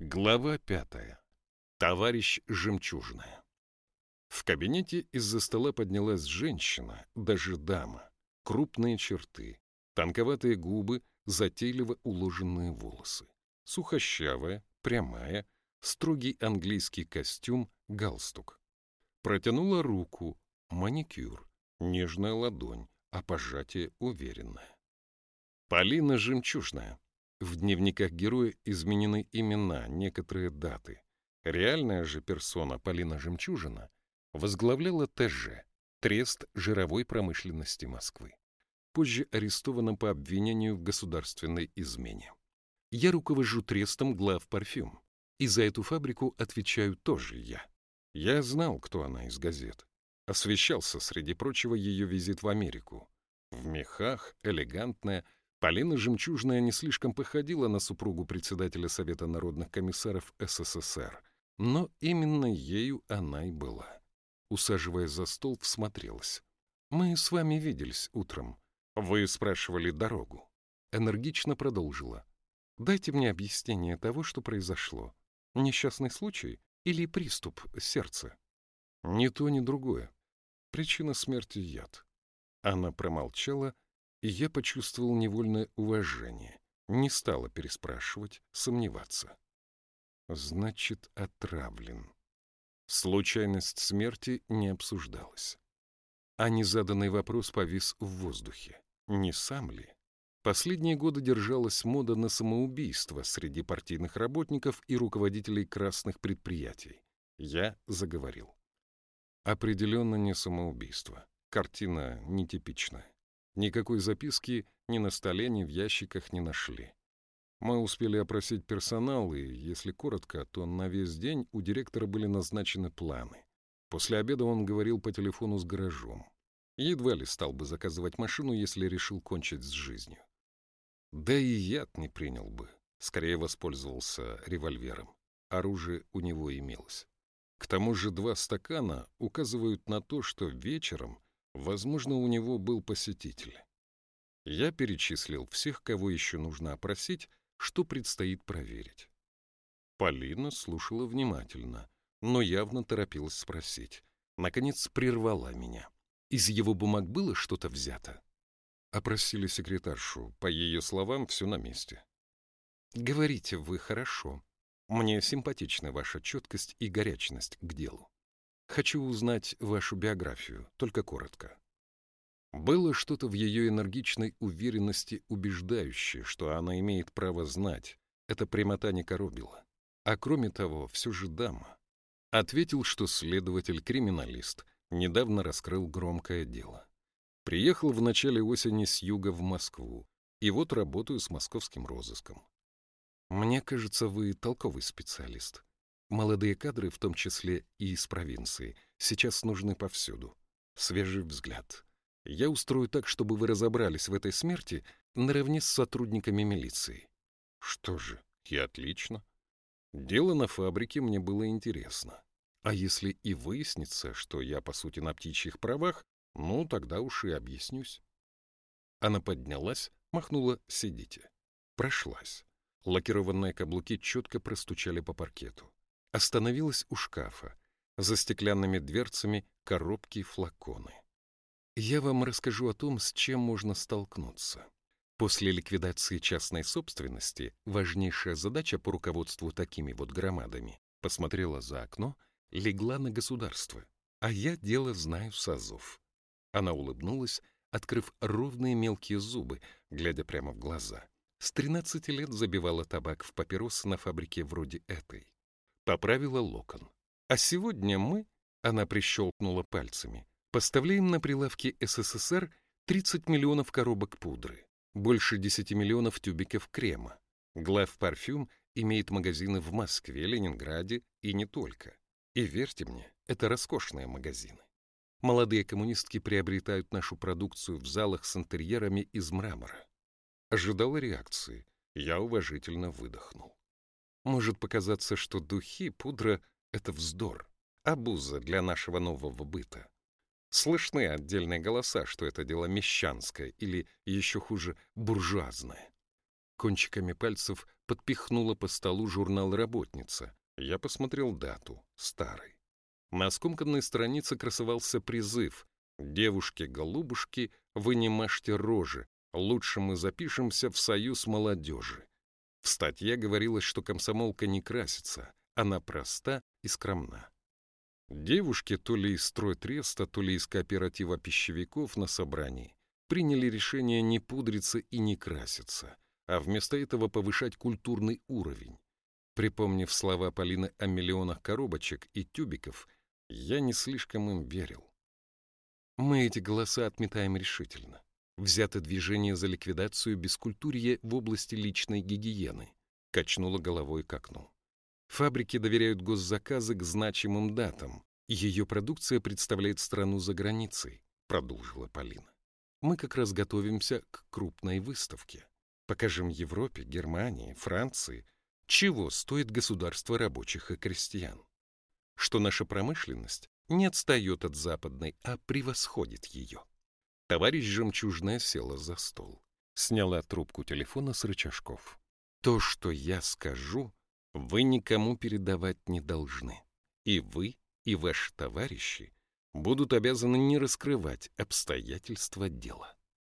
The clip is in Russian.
Глава пятая. Товарищ Жемчужная. В кабинете из-за стола поднялась женщина, даже дама. Крупные черты, тонковатые губы, затейливо уложенные волосы. Сухощавая, прямая, строгий английский костюм, галстук. Протянула руку, маникюр, нежная ладонь, а пожатие уверенное. Полина Жемчужная. В дневниках героя изменены имена, некоторые даты. Реальная же персона Полина Жемчужина возглавляла ТЖ, Трест жировой промышленности Москвы. Позже арестована по обвинению в государственной измене. Я руковожу Трестом глав парфюм, и за эту фабрику отвечаю тоже я. Я знал, кто она из газет. Освещался, среди прочего, ее визит в Америку. В мехах, элегантная, Полина Жемчужная не слишком походила на супругу председателя Совета народных комиссаров СССР, но именно ею она и была. Усаживаясь за стол, всмотрелась. «Мы с вами виделись утром. Вы спрашивали дорогу». Энергично продолжила. «Дайте мне объяснение того, что произошло. Несчастный случай или приступ сердца?» «Ни то, ни другое. Причина смерти — яд». Она промолчала, и я почувствовал невольное уважение, не стала переспрашивать, сомневаться. Значит, отравлен. Случайность смерти не обсуждалась. А незаданный вопрос повис в воздухе. Не сам ли? Последние годы держалась мода на самоубийство среди партийных работников и руководителей красных предприятий. Я заговорил. Определенно не самоубийство. Картина нетипичная. Никакой записки ни на столе, ни в ящиках не нашли. Мы успели опросить персонал, и, если коротко, то на весь день у директора были назначены планы. После обеда он говорил по телефону с гаражом. Едва ли стал бы заказывать машину, если решил кончить с жизнью. Да и яд не принял бы. Скорее воспользовался револьвером. Оружие у него имелось. К тому же два стакана указывают на то, что вечером Возможно, у него был посетитель. Я перечислил всех, кого еще нужно опросить, что предстоит проверить. Полина слушала внимательно, но явно торопилась спросить. Наконец прервала меня. Из его бумаг было что-то взято? Опросили секретаршу. По ее словам, все на месте. «Говорите вы хорошо. Мне симпатична ваша четкость и горячность к делу. Хочу узнать вашу биографию, только коротко. Было что-то в ее энергичной уверенности, убеждающее, что она имеет право знать. Эта прямота не коробила. А кроме того, все же дама. Ответил, что следователь-криминалист недавно раскрыл громкое дело. Приехал в начале осени с юга в Москву, и вот работаю с московским розыском. Мне кажется, вы толковый специалист. Молодые кадры, в том числе и из провинции, сейчас нужны повсюду. Свежий взгляд. Я устрою так, чтобы вы разобрались в этой смерти наравне с сотрудниками милиции. Что же, и отлично. Дело на фабрике мне было интересно. А если и выяснится, что я, по сути, на птичьих правах, ну, тогда уж и объяснюсь. Она поднялась, махнула «сидите». Прошлась. Лакированные каблуки четко простучали по паркету остановилась у шкафа. За стеклянными дверцами коробки и флаконы. Я вам расскажу о том, с чем можно столкнуться. После ликвидации частной собственности важнейшая задача по руководству такими вот громадами посмотрела за окно, легла на государство. А я дело знаю с азов. Она улыбнулась, открыв ровные мелкие зубы, глядя прямо в глаза. С 13 лет забивала табак в папиросы на фабрике вроде этой поправила локон. А сегодня мы, она прищелкнула пальцами, поставляем на прилавки СССР 30 миллионов коробок пудры, больше 10 миллионов тюбиков крема. Глав парфюм имеет магазины в Москве, Ленинграде и не только. И верьте мне, это роскошные магазины. Молодые коммунистки приобретают нашу продукцию в залах с интерьерами из мрамора. Ожидала реакции. Я уважительно выдохнул. Может показаться, что духи, пудра — это вздор, обуза для нашего нового быта. Слышны отдельные голоса, что это дело мещанское или, еще хуже, буржуазное. Кончиками пальцев подпихнула по столу журнал «Работница». Я посмотрел дату, старый. На скомканной странице красовался призыв «Девушки-голубушки, вы не мажьте рожи, лучше мы запишемся в союз молодежи». В статье говорилось, что комсомолка не красится, она проста и скромна. Девушки то ли из стройтреста, то ли из кооператива пищевиков на собрании приняли решение не пудриться и не краситься, а вместо этого повышать культурный уровень. Припомнив слова Полины о миллионах коробочек и тюбиков, я не слишком им верил. Мы эти голоса отметаем решительно. Взято движение за ликвидацию бескультурья в области личной гигиены. Качнула головой к окну. Фабрики доверяют госзаказы к значимым датам. Ее продукция представляет страну за границей, продолжила Полина. Мы как раз готовимся к крупной выставке. Покажем Европе, Германии, Франции, чего стоит государство рабочих и крестьян. Что наша промышленность не отстает от западной, а превосходит ее. Товарищ Жемчужная села за стол. Сняла трубку телефона с рычажков. То, что я скажу, вы никому передавать не должны. И вы, и ваши товарищи будут обязаны не раскрывать обстоятельства дела.